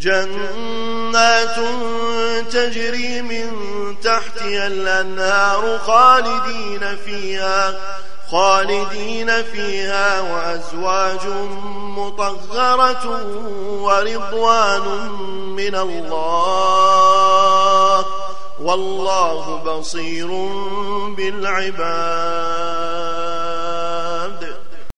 جنات تجري من تحتها الأنهار خالدين فيها خالدين فيها وأزواج مطهرة ورضوان من الله. والله بصير بالعباد.